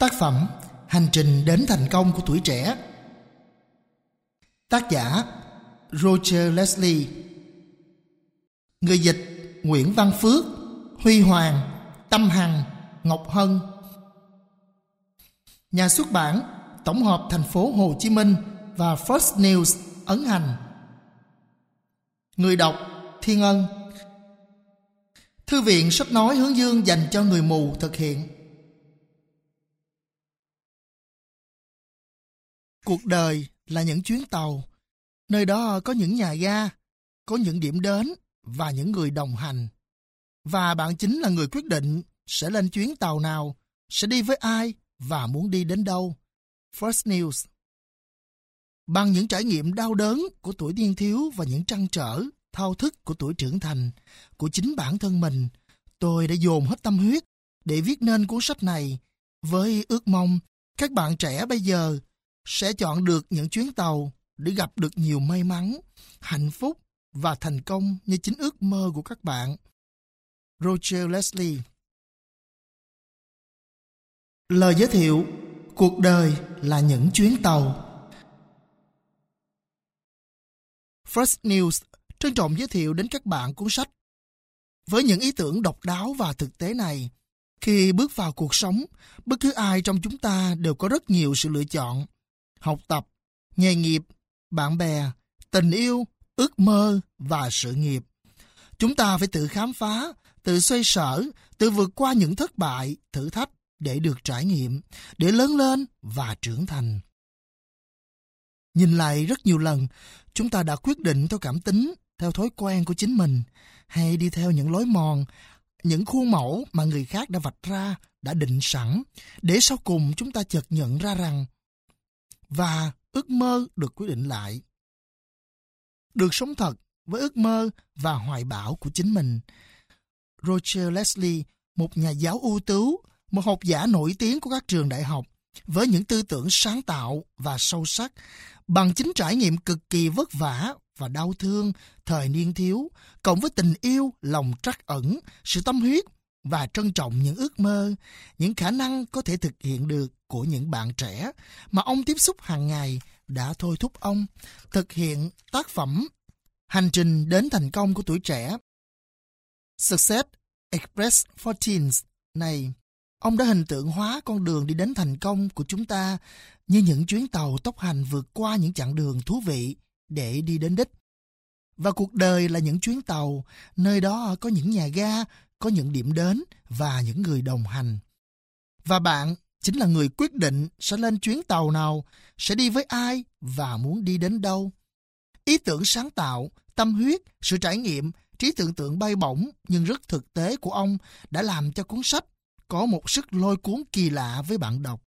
Tác phẩm Hành trình đến thành công của tuổi trẻ. Tác giả Roger Leslie. Người dịch Nguyễn Văn Phước, Huy Hoàng, Tâm Hằng, Ngọc Hân. Nhà xuất bản Tổng hợp thành phố Hồ Chí Minh và First News ấn hành. Người đọc Thiên Ân. Thư viện sách nói hướng dương dành cho người mù thực hiện. Cuộc đời là những chuyến tàu, nơi đó có những nhà ga, có những điểm đến và những người đồng hành. Và bạn chính là người quyết định sẽ lên chuyến tàu nào, sẽ đi với ai và muốn đi đến đâu. First News Bằng những trải nghiệm đau đớn của tuổi niên thiếu và những trăn trở, thao thức của tuổi trưởng thành, của chính bản thân mình, tôi đã dồn hết tâm huyết để viết nên cuốn sách này với ước mong các bạn trẻ bây giờ sẽ chọn được những chuyến tàu để gặp được nhiều may mắn, hạnh phúc và thành công như chính ước mơ của các bạn. Roger Leslie Lời giới thiệu Cuộc đời là những chuyến tàu First News trân trọng giới thiệu đến các bạn cuốn sách với những ý tưởng độc đáo và thực tế này. Khi bước vào cuộc sống, bất cứ ai trong chúng ta đều có rất nhiều sự lựa chọn học tập, nghề nghiệp, bạn bè, tình yêu, ước mơ và sự nghiệp. Chúng ta phải tự khám phá, tự xoay sở, tự vượt qua những thất bại, thử thách để được trải nghiệm, để lớn lên và trưởng thành. Nhìn lại rất nhiều lần, chúng ta đã quyết định theo cảm tính, theo thói quen của chính mình, hay đi theo những lối mòn, những khuôn mẫu mà người khác đã vạch ra, đã định sẵn, để sau cùng chúng ta chợt nhận ra rằng và ước mơ được quyết định lại. Được sống thật với ước mơ và hoài bão của chính mình. Roger Leslie, một nhà giáo ưu tú, một học giả nổi tiếng của các trường đại học, với những tư tưởng sáng tạo và sâu sắc, bằng chính trải nghiệm cực kỳ vất vả và đau thương thời niên thiếu, cộng với tình yêu, lòng trắc ẩn, sự tâm huyết và trân trọng những ước mơ, những khả năng có thể thực hiện được của những bạn trẻ mà ông tiếp xúc hàng ngày đã thôi thúc ông thực hiện tác phẩm Hành trình đến thành công của tuổi trẻ. Success Express for Teens này, ông đã hình tượng hóa con đường đi đến thành công của chúng ta như những chuyến tàu tốc hành vượt qua những chặng đường thú vị để đi đến đích. Và cuộc đời là những chuyến tàu, nơi đó có những nhà ga, có những điểm đến và những người đồng hành. Và bạn chính là người quyết định sẽ lên chuyến tàu nào, sẽ đi với ai và muốn đi đến đâu. Ý tưởng sáng tạo, tâm huyết, sự trải nghiệm, trí tưởng tượng bay bổng nhưng rất thực tế của ông đã làm cho cuốn sách có một sức lôi cuốn kỳ lạ với bạn đọc.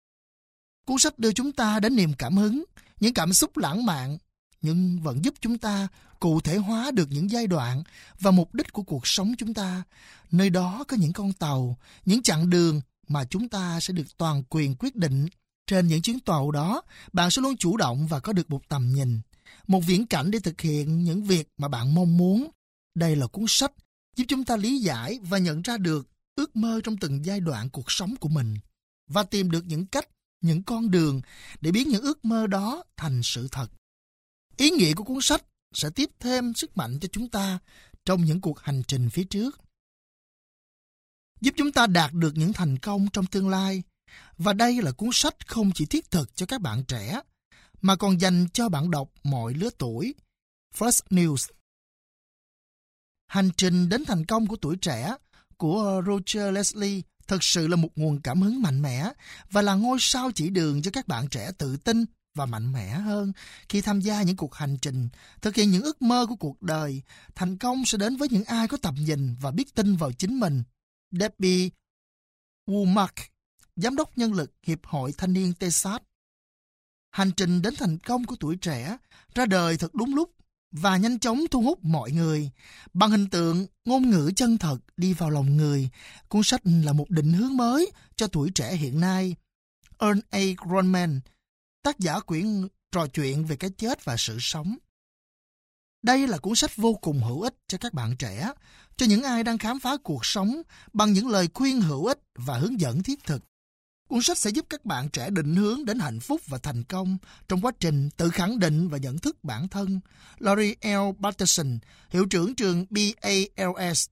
Cuốn sách đưa chúng ta đến niềm cảm hứng, những cảm xúc lãng mạn, nhưng vẫn giúp chúng ta cụ thể hóa được những giai đoạn và mục đích của cuộc sống chúng ta. Nơi đó có những con tàu, những chặng đường mà chúng ta sẽ được toàn quyền quyết định. Trên những chuyến tàu đó, bạn sẽ luôn chủ động và có được một tầm nhìn, một viễn cảnh để thực hiện những việc mà bạn mong muốn. Đây là cuốn sách giúp chúng ta lý giải và nhận ra được ước mơ trong từng giai đoạn cuộc sống của mình và tìm được những cách, những con đường để biến những ước mơ đó thành sự thật. Ý nghĩa của cuốn sách sẽ tiếp thêm sức mạnh cho chúng ta trong những cuộc hành trình phía trước giúp chúng ta đạt được những thành công trong tương lai. Và đây là cuốn sách không chỉ thiết thực cho các bạn trẻ, mà còn dành cho bạn đọc mọi lứa tuổi. First News Hành trình đến thành công của tuổi trẻ của Roger Leslie thực sự là một nguồn cảm hứng mạnh mẽ và là ngôi sao chỉ đường cho các bạn trẻ tự tin và mạnh mẽ hơn khi tham gia những cuộc hành trình, thực hiện những ước mơ của cuộc đời. Thành công sẽ đến với những ai có tầm nhìn và biết tin vào chính mình Debbie Womack, Giám đốc nhân lực Hiệp hội Thanh niên Texas. Hành trình đến thành công của tuổi trẻ ra đời thật đúng lúc và nhanh chóng thu hút mọi người. Bằng hình tượng, ngôn ngữ chân thật đi vào lòng người, cuốn sách là một định hướng mới cho tuổi trẻ hiện nay. Earn A. Gronman, tác giả quyển trò chuyện về cái chết và sự sống. Đây là cuốn sách vô cùng hữu ích cho các bạn trẻ, cho những ai đang khám phá cuộc sống bằng những lời khuyên hữu ích và hướng dẫn thiết thực. Cuốn sách sẽ giúp các bạn trẻ định hướng đến hạnh phúc và thành công trong quá trình tự khẳng định và nhận thức bản thân. Laurie L. Patterson, hiệu trưởng trường BALS.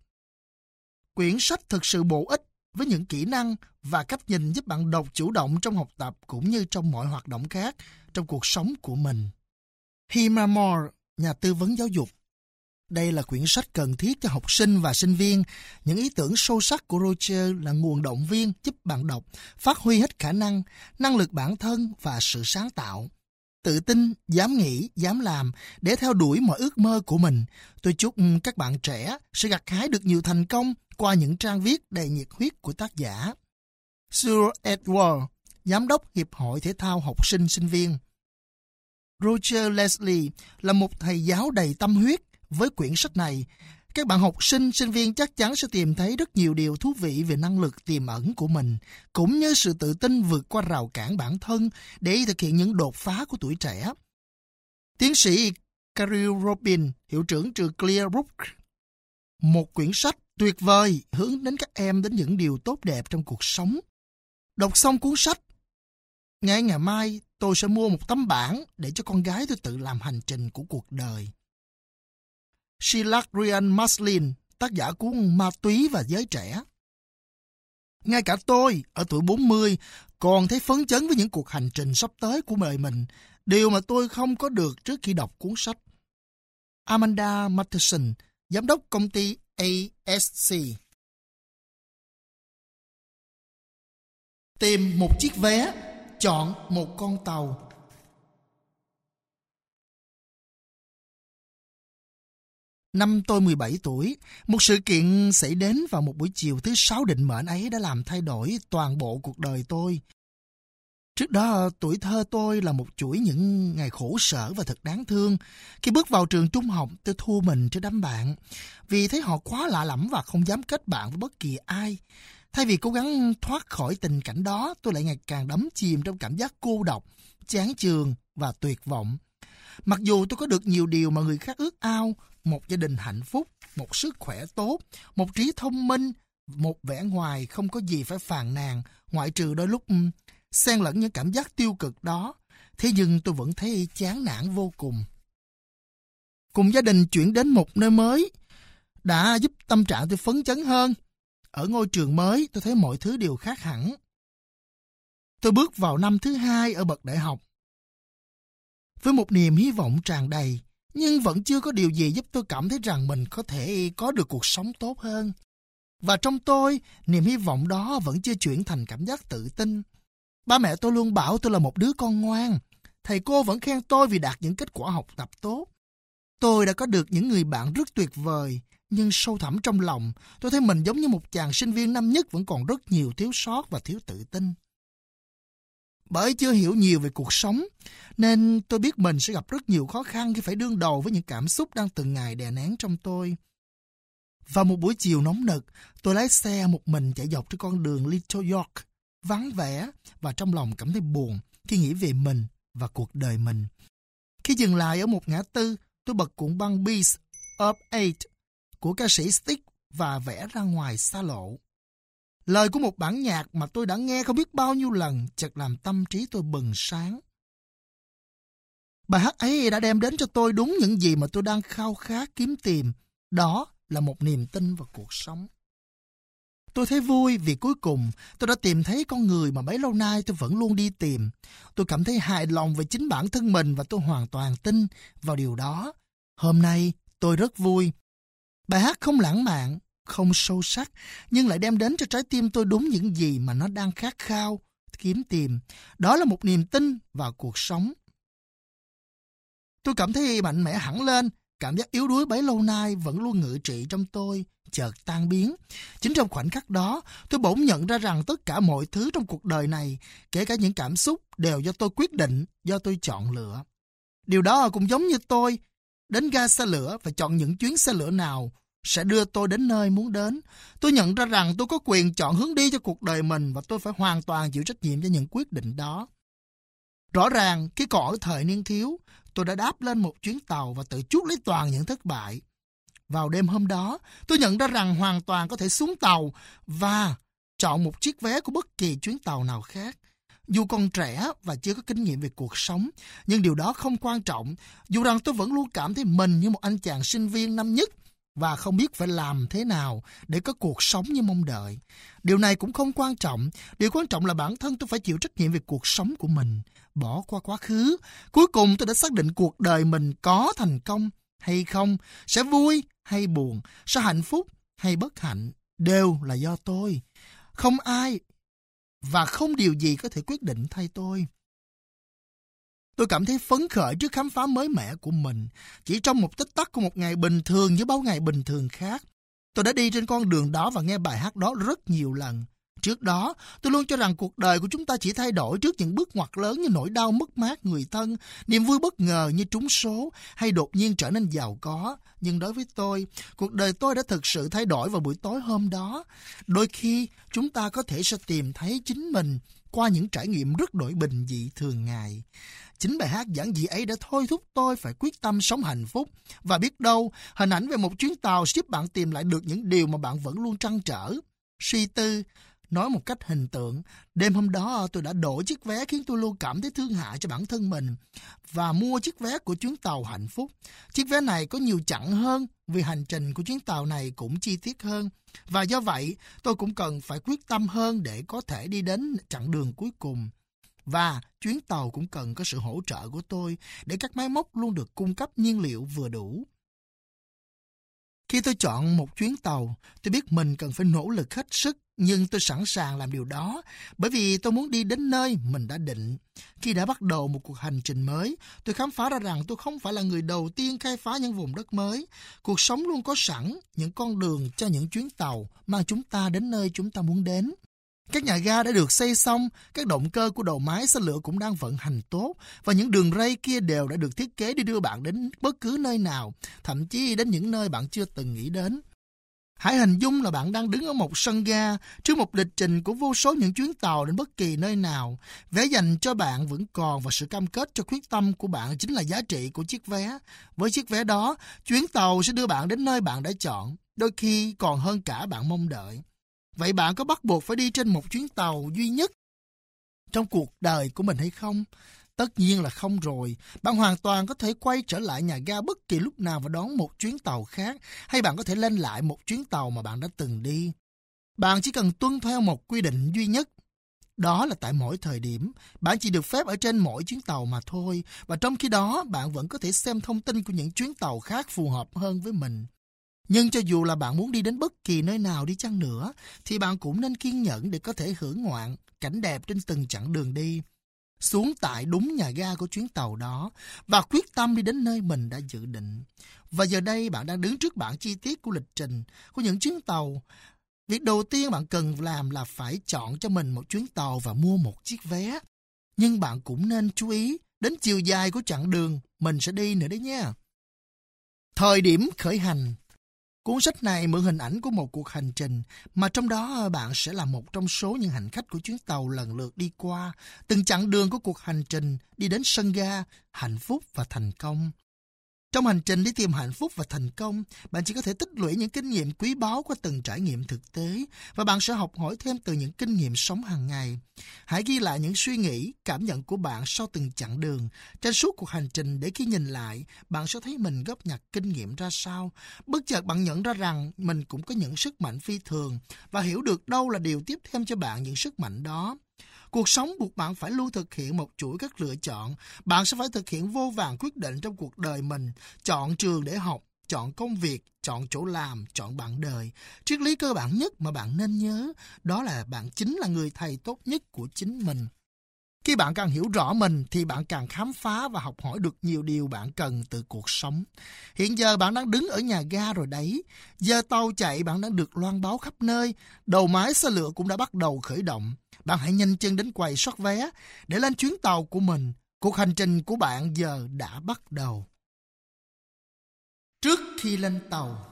Quyển sách thực sự bổ ích với những kỹ năng và cách nhìn giúp bạn đọc chủ động trong học tập cũng như trong mọi hoạt động khác trong cuộc sống của mình. Hima Moore, nhà tư vấn giáo dục. Đây là quyển sách cần thiết cho học sinh và sinh viên. Những ý tưởng sâu sắc của Roger là nguồn động viên giúp bạn đọc phát huy hết khả năng, năng lực bản thân và sự sáng tạo. Tự tin, dám nghĩ, dám làm để theo đuổi mọi ước mơ của mình. Tôi chúc các bạn trẻ sẽ gặt hái được nhiều thành công qua những trang viết đầy nhiệt huyết của tác giả. Sir Edward, Giám đốc Hiệp hội Thể thao học sinh sinh viên. Roger Leslie là một thầy giáo đầy tâm huyết với quyển sách này. Các bạn học sinh, sinh viên chắc chắn sẽ tìm thấy rất nhiều điều thú vị về năng lực tiềm ẩn của mình, cũng như sự tự tin vượt qua rào cản bản thân để thực hiện những đột phá của tuổi trẻ. Tiến sĩ Carrie Robin, hiệu trưởng trường Clearbrook, một quyển sách tuyệt vời hướng đến các em đến những điều tốt đẹp trong cuộc sống. Đọc xong cuốn sách, ngay ngày mai tôi sẽ mua một tấm bảng để cho con gái tôi tự làm hành trình của cuộc đời. Shilakrian Ryan Maslin, tác giả cuốn Ma túy và giới trẻ. Ngay cả tôi, ở tuổi 40, còn thấy phấn chấn với những cuộc hành trình sắp tới của đời mình, điều mà tôi không có được trước khi đọc cuốn sách. Amanda Matheson, giám đốc công ty ASC. Tìm một chiếc vé, chọn một con tàu. Năm tôi 17 tuổi, một sự kiện xảy đến vào một buổi chiều thứ sáu định mệnh ấy đã làm thay đổi toàn bộ cuộc đời tôi. Trước đó, tuổi thơ tôi là một chuỗi những ngày khổ sở và thật đáng thương. Khi bước vào trường trung học, tôi thua mình trước đám bạn, vì thấy họ quá lạ lẫm và không dám kết bạn với bất kỳ ai. Thay vì cố gắng thoát khỏi tình cảnh đó, tôi lại ngày càng đắm chìm trong cảm giác cô độc, chán trường và tuyệt vọng. Mặc dù tôi có được nhiều điều mà người khác ước ao, một gia đình hạnh phúc, một sức khỏe tốt, một trí thông minh, một vẻ ngoài không có gì phải phàn nàn, ngoại trừ đôi lúc xen lẫn những cảm giác tiêu cực đó, thế nhưng tôi vẫn thấy chán nản vô cùng. Cùng gia đình chuyển đến một nơi mới, đã giúp tâm trạng tôi phấn chấn hơn. Ở ngôi trường mới, tôi thấy mọi thứ đều khác hẳn. Tôi bước vào năm thứ hai ở bậc đại học. Với một niềm hy vọng tràn đầy, nhưng vẫn chưa có điều gì giúp tôi cảm thấy rằng mình có thể có được cuộc sống tốt hơn. Và trong tôi, niềm hy vọng đó vẫn chưa chuyển thành cảm giác tự tin. Ba mẹ tôi luôn bảo tôi là một đứa con ngoan. Thầy cô vẫn khen tôi vì đạt những kết quả học tập tốt. Tôi đã có được những người bạn rất tuyệt vời, nhưng sâu thẳm trong lòng, tôi thấy mình giống như một chàng sinh viên năm nhất vẫn còn rất nhiều thiếu sót và thiếu tự tin. Bởi chưa hiểu nhiều về cuộc sống, nên tôi biết mình sẽ gặp rất nhiều khó khăn khi phải đương đầu với những cảm xúc đang từng ngày đè nén trong tôi. Vào một buổi chiều nóng nực, tôi lái xe một mình chạy dọc trên con đường Little York, vắng vẻ và trong lòng cảm thấy buồn khi nghĩ về mình và cuộc đời mình. Khi dừng lại ở một ngã tư, tôi bật cuộn băng Beast of Eight của ca sĩ Stick và vẽ ra ngoài xa lộ. Lời của một bản nhạc mà tôi đã nghe không biết bao nhiêu lần chợt làm tâm trí tôi bừng sáng. Bài hát ấy đã đem đến cho tôi đúng những gì mà tôi đang khao khát kiếm tìm. Đó là một niềm tin vào cuộc sống. Tôi thấy vui vì cuối cùng tôi đã tìm thấy con người mà bấy lâu nay tôi vẫn luôn đi tìm. Tôi cảm thấy hài lòng về chính bản thân mình và tôi hoàn toàn tin vào điều đó. Hôm nay tôi rất vui. Bài hát không lãng mạn, không sâu sắc, nhưng lại đem đến cho trái tim tôi đúng những gì mà nó đang khát khao, kiếm tìm. Đó là một niềm tin vào cuộc sống. Tôi cảm thấy mạnh mẽ hẳn lên, cảm giác yếu đuối bấy lâu nay vẫn luôn ngự trị trong tôi, chợt tan biến. Chính trong khoảnh khắc đó, tôi bỗng nhận ra rằng tất cả mọi thứ trong cuộc đời này, kể cả những cảm xúc, đều do tôi quyết định, do tôi chọn lựa. Điều đó cũng giống như tôi, đến ga xe lửa và chọn những chuyến xe lửa nào sẽ đưa tôi đến nơi muốn đến. Tôi nhận ra rằng tôi có quyền chọn hướng đi cho cuộc đời mình và tôi phải hoàn toàn chịu trách nhiệm cho những quyết định đó. Rõ ràng, khi còn ở thời niên thiếu, tôi đã đáp lên một chuyến tàu và tự chuốc lấy toàn những thất bại. Vào đêm hôm đó, tôi nhận ra rằng hoàn toàn có thể xuống tàu và chọn một chiếc vé của bất kỳ chuyến tàu nào khác. Dù còn trẻ và chưa có kinh nghiệm về cuộc sống, nhưng điều đó không quan trọng. Dù rằng tôi vẫn luôn cảm thấy mình như một anh chàng sinh viên năm nhất và không biết phải làm thế nào để có cuộc sống như mong đợi. Điều này cũng không quan trọng. Điều quan trọng là bản thân tôi phải chịu trách nhiệm về cuộc sống của mình, bỏ qua quá khứ. Cuối cùng tôi đã xác định cuộc đời mình có thành công hay không, sẽ vui hay buồn, sẽ hạnh phúc hay bất hạnh, đều là do tôi. Không ai và không điều gì có thể quyết định thay tôi. Tôi cảm thấy phấn khởi trước khám phá mới mẻ của mình. Chỉ trong một tích tắc của một ngày bình thường với bao ngày bình thường khác. Tôi đã đi trên con đường đó và nghe bài hát đó rất nhiều lần. Trước đó, tôi luôn cho rằng cuộc đời của chúng ta chỉ thay đổi trước những bước ngoặt lớn như nỗi đau mất mát người thân, niềm vui bất ngờ như trúng số hay đột nhiên trở nên giàu có. Nhưng đối với tôi, cuộc đời tôi đã thực sự thay đổi vào buổi tối hôm đó. Đôi khi, chúng ta có thể sẽ tìm thấy chính mình qua những trải nghiệm rất đổi bình dị thường ngày. Chính bài hát giản dị ấy đã thôi thúc tôi phải quyết tâm sống hạnh phúc. Và biết đâu, hình ảnh về một chuyến tàu sẽ giúp bạn tìm lại được những điều mà bạn vẫn luôn trăn trở. Suy tư, Nói một cách hình tượng, đêm hôm đó tôi đã đổ chiếc vé khiến tôi luôn cảm thấy thương hại cho bản thân mình và mua chiếc vé của chuyến tàu hạnh phúc. Chiếc vé này có nhiều chặng hơn vì hành trình của chuyến tàu này cũng chi tiết hơn. Và do vậy, tôi cũng cần phải quyết tâm hơn để có thể đi đến chặng đường cuối cùng. Và chuyến tàu cũng cần có sự hỗ trợ của tôi để các máy móc luôn được cung cấp nhiên liệu vừa đủ. Khi tôi chọn một chuyến tàu, tôi biết mình cần phải nỗ lực hết sức nhưng tôi sẵn sàng làm điều đó bởi vì tôi muốn đi đến nơi mình đã định. Khi đã bắt đầu một cuộc hành trình mới, tôi khám phá ra rằng tôi không phải là người đầu tiên khai phá những vùng đất mới. Cuộc sống luôn có sẵn những con đường cho những chuyến tàu mang chúng ta đến nơi chúng ta muốn đến. Các nhà ga đã được xây xong, các động cơ của đầu máy xe lửa cũng đang vận hành tốt và những đường ray kia đều đã được thiết kế để đưa bạn đến bất cứ nơi nào, thậm chí đến những nơi bạn chưa từng nghĩ đến. Hãy hình dung là bạn đang đứng ở một sân ga trước một lịch trình của vô số những chuyến tàu đến bất kỳ nơi nào. Vé dành cho bạn vẫn còn và sự cam kết cho quyết tâm của bạn chính là giá trị của chiếc vé. Với chiếc vé đó, chuyến tàu sẽ đưa bạn đến nơi bạn đã chọn, đôi khi còn hơn cả bạn mong đợi. Vậy bạn có bắt buộc phải đi trên một chuyến tàu duy nhất trong cuộc đời của mình hay không? Tất nhiên là không rồi. Bạn hoàn toàn có thể quay trở lại nhà ga bất kỳ lúc nào và đón một chuyến tàu khác, hay bạn có thể lên lại một chuyến tàu mà bạn đã từng đi. Bạn chỉ cần tuân theo một quy định duy nhất. Đó là tại mỗi thời điểm, bạn chỉ được phép ở trên mỗi chuyến tàu mà thôi, và trong khi đó bạn vẫn có thể xem thông tin của những chuyến tàu khác phù hợp hơn với mình. Nhưng cho dù là bạn muốn đi đến bất kỳ nơi nào đi chăng nữa, thì bạn cũng nên kiên nhẫn để có thể hưởng ngoạn cảnh đẹp trên từng chặng đường đi xuống tại đúng nhà ga của chuyến tàu đó và quyết tâm đi đến nơi mình đã dự định. Và giờ đây bạn đang đứng trước bản chi tiết của lịch trình của những chuyến tàu. Việc đầu tiên bạn cần làm là phải chọn cho mình một chuyến tàu và mua một chiếc vé. Nhưng bạn cũng nên chú ý đến chiều dài của chặng đường mình sẽ đi nữa đấy nha. Thời điểm khởi hành Cuốn sách này mượn hình ảnh của một cuộc hành trình mà trong đó ờ, bạn sẽ là một trong số những hành khách của chuyến tàu lần lượt đi qua từng chặng đường của cuộc hành trình đi đến sân ga, hạnh phúc và thành công. Trong hành trình đi tìm hạnh phúc và thành công, bạn chỉ có thể tích lũy những kinh nghiệm quý báu qua từng trải nghiệm thực tế và bạn sẽ học hỏi thêm từ những kinh nghiệm sống hàng ngày. Hãy ghi lại những suy nghĩ, cảm nhận của bạn sau từng chặng đường, trên suốt cuộc hành trình để khi nhìn lại, bạn sẽ thấy mình góp nhặt kinh nghiệm ra sao. Bất chợt bạn nhận ra rằng mình cũng có những sức mạnh phi thường và hiểu được đâu là điều tiếp thêm cho bạn những sức mạnh đó. Cuộc sống buộc bạn phải luôn thực hiện một chuỗi các lựa chọn. Bạn sẽ phải thực hiện vô vàng quyết định trong cuộc đời mình. Chọn trường để học, chọn công việc, chọn chỗ làm, chọn bạn đời. Triết lý cơ bản nhất mà bạn nên nhớ đó là bạn chính là người thầy tốt nhất của chính mình. Khi bạn càng hiểu rõ mình thì bạn càng khám phá và học hỏi được nhiều điều bạn cần từ cuộc sống. Hiện giờ bạn đang đứng ở nhà ga rồi đấy. Giờ tàu chạy bạn đang được loan báo khắp nơi. Đầu máy xe lửa cũng đã bắt đầu khởi động. Bạn hãy nhanh chân đến quầy soát vé để lên chuyến tàu của mình. Cuộc hành trình của bạn giờ đã bắt đầu. Trước khi lên tàu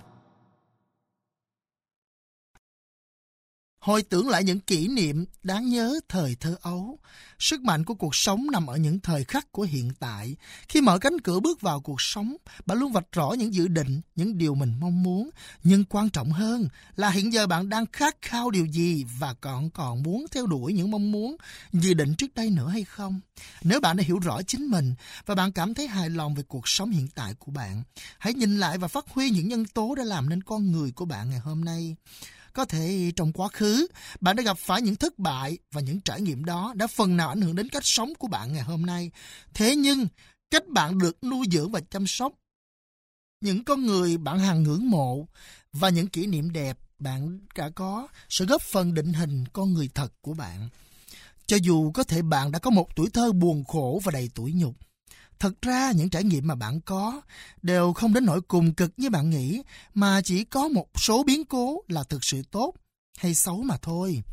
hồi tưởng lại những kỷ niệm đáng nhớ thời thơ ấu. Sức mạnh của cuộc sống nằm ở những thời khắc của hiện tại. Khi mở cánh cửa bước vào cuộc sống, bạn luôn vạch rõ những dự định, những điều mình mong muốn. Nhưng quan trọng hơn là hiện giờ bạn đang khát khao điều gì và còn còn muốn theo đuổi những mong muốn, dự định trước đây nữa hay không. Nếu bạn đã hiểu rõ chính mình và bạn cảm thấy hài lòng về cuộc sống hiện tại của bạn, hãy nhìn lại và phát huy những nhân tố đã làm nên con người của bạn ngày hôm nay. Có thể trong quá khứ, bạn đã gặp phải những thất bại và những trải nghiệm đó đã phần nào ảnh hưởng đến cách sống của bạn ngày hôm nay. Thế nhưng, cách bạn được nuôi dưỡng và chăm sóc, những con người bạn hàng ngưỡng mộ và những kỷ niệm đẹp bạn đã có sẽ góp phần định hình con người thật của bạn. Cho dù có thể bạn đã có một tuổi thơ buồn khổ và đầy tủi nhục, Thật ra những trải nghiệm mà bạn có đều không đến nỗi cùng cực như bạn nghĩ, mà chỉ có một số biến cố là thực sự tốt hay xấu mà thôi.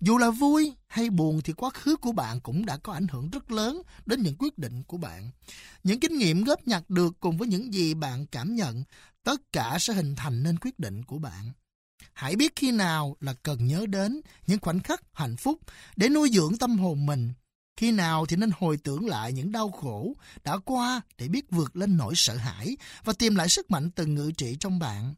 Dù là vui hay buồn thì quá khứ của bạn cũng đã có ảnh hưởng rất lớn đến những quyết định của bạn. Những kinh nghiệm góp nhặt được cùng với những gì bạn cảm nhận, tất cả sẽ hình thành nên quyết định của bạn. Hãy biết khi nào là cần nhớ đến những khoảnh khắc hạnh phúc để nuôi dưỡng tâm hồn mình khi nào thì nên hồi tưởng lại những đau khổ đã qua để biết vượt lên nỗi sợ hãi và tìm lại sức mạnh từng ngự trị trong bạn.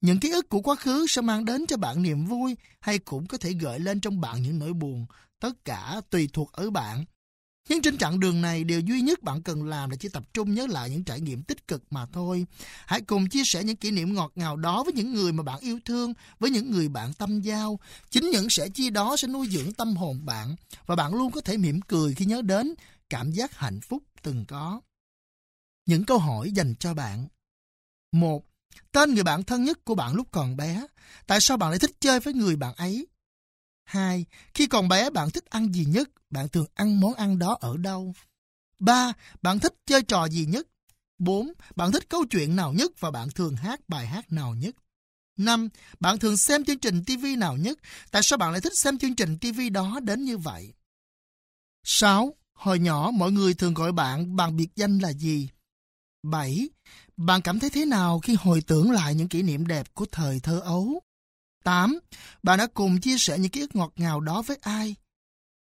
Những ký ức của quá khứ sẽ mang đến cho bạn niềm vui hay cũng có thể gợi lên trong bạn những nỗi buồn. Tất cả tùy thuộc ở bạn nhưng trên chặng đường này, điều duy nhất bạn cần làm là chỉ tập trung nhớ lại những trải nghiệm tích cực mà thôi. Hãy cùng chia sẻ những kỷ niệm ngọt ngào đó với những người mà bạn yêu thương, với những người bạn tâm giao. Chính những sẻ chia đó sẽ nuôi dưỡng tâm hồn bạn và bạn luôn có thể mỉm cười khi nhớ đến cảm giác hạnh phúc từng có. Những câu hỏi dành cho bạn. một Tên người bạn thân nhất của bạn lúc còn bé. Tại sao bạn lại thích chơi với người bạn ấy? 2. Khi còn bé, bạn thích ăn gì nhất? Bạn thường ăn món ăn đó ở đâu? 3. Bạn thích chơi trò gì nhất? 4. Bạn thích câu chuyện nào nhất và bạn thường hát bài hát nào nhất? 5. Bạn thường xem chương trình TV nào nhất? Tại sao bạn lại thích xem chương trình TV đó đến như vậy? 6. Hồi nhỏ mọi người thường gọi bạn bằng biệt danh là gì? 7. Bạn cảm thấy thế nào khi hồi tưởng lại những kỷ niệm đẹp của thời thơ ấu? 8. Bạn đã cùng chia sẻ những ký ức ngọt ngào đó với ai?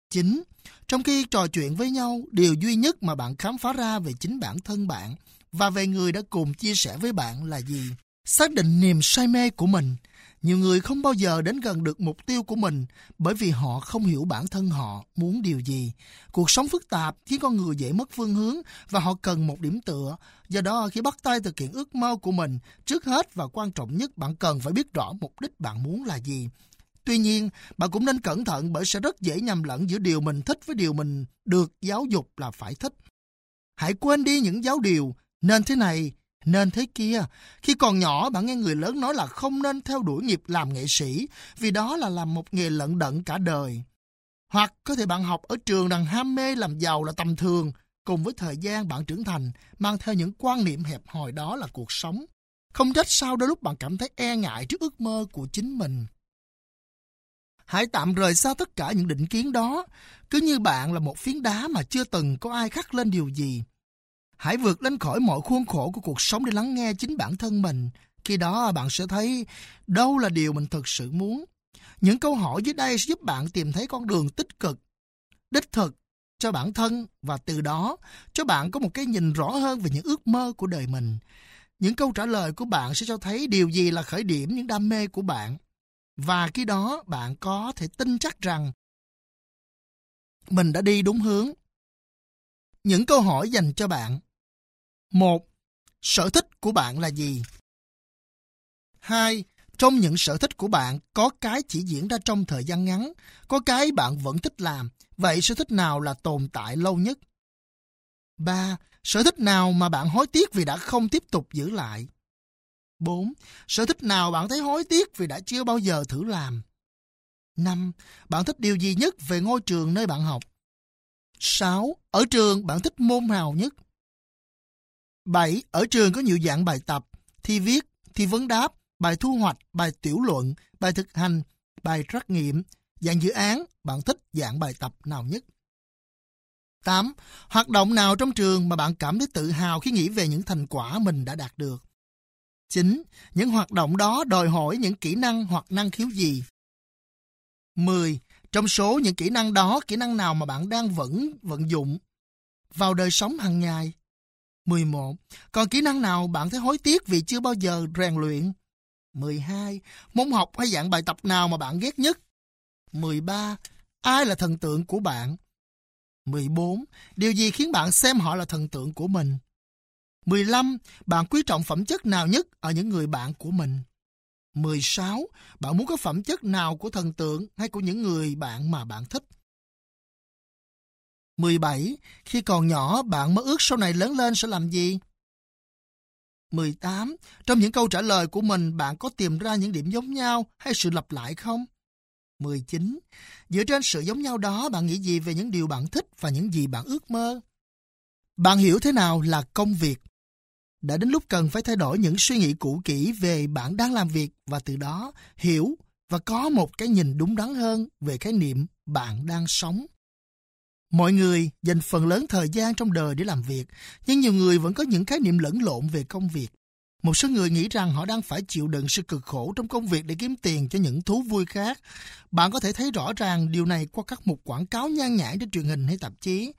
9. Trong khi trò chuyện với nhau, điều duy nhất mà bạn khám phá ra về chính bản thân bạn và về người đã cùng chia sẻ với bạn là gì? Xác định niềm say mê của mình – nhiều người không bao giờ đến gần được mục tiêu của mình bởi vì họ không hiểu bản thân họ muốn điều gì. Cuộc sống phức tạp khiến con người dễ mất phương hướng và họ cần một điểm tựa. Do đó khi bắt tay thực hiện ước mơ của mình, trước hết và quan trọng nhất bạn cần phải biết rõ mục đích bạn muốn là gì. Tuy nhiên, bạn cũng nên cẩn thận bởi sẽ rất dễ nhầm lẫn giữa điều mình thích với điều mình được giáo dục là phải thích. Hãy quên đi những giáo điều nên thế này, nên thế kia. Khi còn nhỏ, bạn nghe người lớn nói là không nên theo đuổi nghiệp làm nghệ sĩ, vì đó là làm một nghề lận đận cả đời. Hoặc có thể bạn học ở trường rằng ham mê làm giàu là tầm thường, cùng với thời gian bạn trưởng thành, mang theo những quan niệm hẹp hòi đó là cuộc sống. Không trách sao đôi lúc bạn cảm thấy e ngại trước ước mơ của chính mình. Hãy tạm rời xa tất cả những định kiến đó, cứ như bạn là một phiến đá mà chưa từng có ai khắc lên điều gì. Hãy vượt lên khỏi mọi khuôn khổ của cuộc sống để lắng nghe chính bản thân mình. Khi đó bạn sẽ thấy đâu là điều mình thực sự muốn. Những câu hỏi dưới đây sẽ giúp bạn tìm thấy con đường tích cực, đích thực cho bản thân và từ đó cho bạn có một cái nhìn rõ hơn về những ước mơ của đời mình. Những câu trả lời của bạn sẽ cho thấy điều gì là khởi điểm những đam mê của bạn. Và khi đó bạn có thể tin chắc rằng mình đã đi đúng hướng. Những câu hỏi dành cho bạn một, sở thích của bạn là gì? Hai, trong những sở thích của bạn có cái chỉ diễn ra trong thời gian ngắn, có cái bạn vẫn thích làm, vậy sở thích nào là tồn tại lâu nhất? Ba, sở thích nào mà bạn hối tiếc vì đã không tiếp tục giữ lại? 4. Sở thích nào bạn thấy hối tiếc vì đã chưa bao giờ thử làm? 5. Bạn thích điều gì nhất về ngôi trường nơi bạn học? 6. Ở trường bạn thích môn nào nhất? 7. Ở trường có nhiều dạng bài tập, thi viết, thi vấn đáp, bài thu hoạch, bài tiểu luận, bài thực hành, bài trắc nghiệm, dạng dự án, bạn thích dạng bài tập nào nhất? 8. Hoạt động nào trong trường mà bạn cảm thấy tự hào khi nghĩ về những thành quả mình đã đạt được? 9. Những hoạt động đó đòi hỏi những kỹ năng hoặc năng khiếu gì? 10. Trong số những kỹ năng đó, kỹ năng nào mà bạn đang vẫn vận dụng vào đời sống hàng ngày? 11. Còn kỹ năng nào bạn thấy hối tiếc vì chưa bao giờ rèn luyện? 12. Môn học hay dạng bài tập nào mà bạn ghét nhất? 13. Ai là thần tượng của bạn? 14. Điều gì khiến bạn xem họ là thần tượng của mình? 15. Bạn quý trọng phẩm chất nào nhất ở những người bạn của mình? 16. Bạn muốn có phẩm chất nào của thần tượng hay của những người bạn mà bạn thích? 17. Khi còn nhỏ, bạn mơ ước sau này lớn lên sẽ làm gì? 18. Trong những câu trả lời của mình, bạn có tìm ra những điểm giống nhau hay sự lặp lại không? 19. Dựa trên sự giống nhau đó, bạn nghĩ gì về những điều bạn thích và những gì bạn ước mơ? Bạn hiểu thế nào là công việc? Đã đến lúc cần phải thay đổi những suy nghĩ cũ kỹ về bạn đang làm việc và từ đó hiểu và có một cái nhìn đúng đắn hơn về khái niệm bạn đang sống. Mọi người dành phần lớn thời gian trong đời để làm việc, nhưng nhiều người vẫn có những khái niệm lẫn lộn về công việc. Một số người nghĩ rằng họ đang phải chịu đựng sự cực khổ trong công việc để kiếm tiền cho những thú vui khác. Bạn có thể thấy rõ ràng điều này qua các mục quảng cáo nhan nhản trên truyền hình hay tạp chí.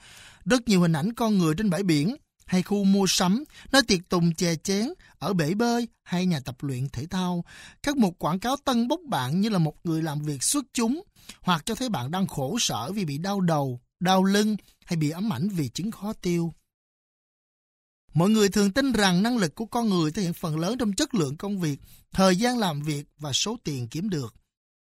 Rất nhiều hình ảnh con người trên bãi biển hay khu mua sắm, nơi tiệc tùng chè chén, ở bể bơi hay nhà tập luyện thể thao. Các mục quảng cáo tân bốc bạn như là một người làm việc xuất chúng, hoặc cho thấy bạn đang khổ sở vì bị đau đầu, đau lưng hay bị ám ảnh vì chứng khó tiêu. Mọi người thường tin rằng năng lực của con người thể hiện phần lớn trong chất lượng công việc, thời gian làm việc và số tiền kiếm được.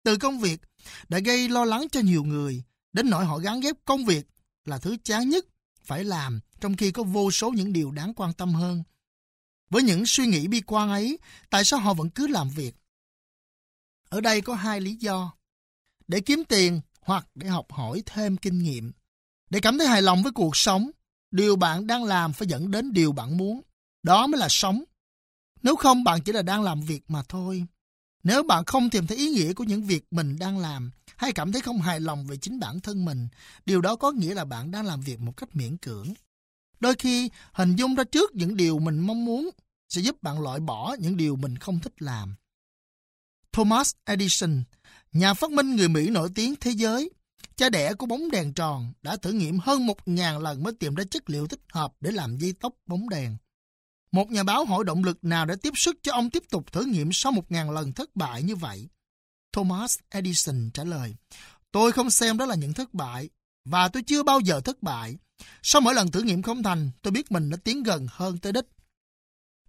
Từ công việc đã gây lo lắng cho nhiều người, đến nỗi họ gắn ghép công việc là thứ chán nhất phải làm trong khi có vô số những điều đáng quan tâm hơn. Với những suy nghĩ bi quan ấy, tại sao họ vẫn cứ làm việc? Ở đây có hai lý do. Để kiếm tiền hoặc để học hỏi thêm kinh nghiệm. Để cảm thấy hài lòng với cuộc sống, điều bạn đang làm phải dẫn đến điều bạn muốn. Đó mới là sống. Nếu không bạn chỉ là đang làm việc mà thôi. Nếu bạn không tìm thấy ý nghĩa của những việc mình đang làm hay cảm thấy không hài lòng về chính bản thân mình, điều đó có nghĩa là bạn đang làm việc một cách miễn cưỡng. Đôi khi, hình dung ra trước những điều mình mong muốn sẽ giúp bạn loại bỏ những điều mình không thích làm. Thomas Edison, nhà phát minh người Mỹ nổi tiếng thế giới, cha đẻ của bóng đèn tròn, đã thử nghiệm hơn một ngàn lần mới tìm ra chất liệu thích hợp để làm dây tóc bóng đèn. Một nhà báo hỏi động lực nào đã tiếp sức cho ông tiếp tục thử nghiệm sau một ngàn lần thất bại như vậy. Thomas Edison trả lời, tôi không xem đó là những thất bại, và tôi chưa bao giờ thất bại. Sau mỗi lần thử nghiệm không thành, tôi biết mình đã tiến gần hơn tới đích.